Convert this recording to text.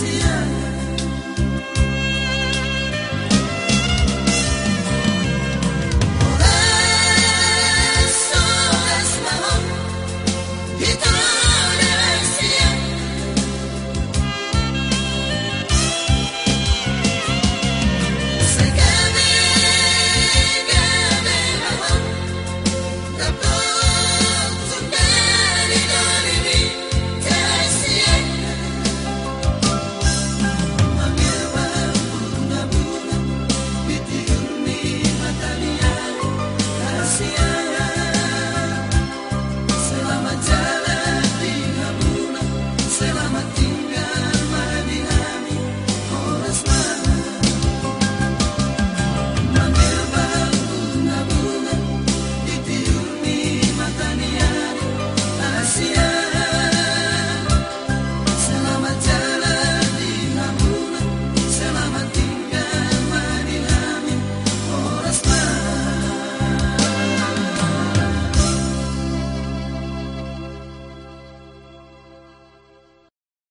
see you.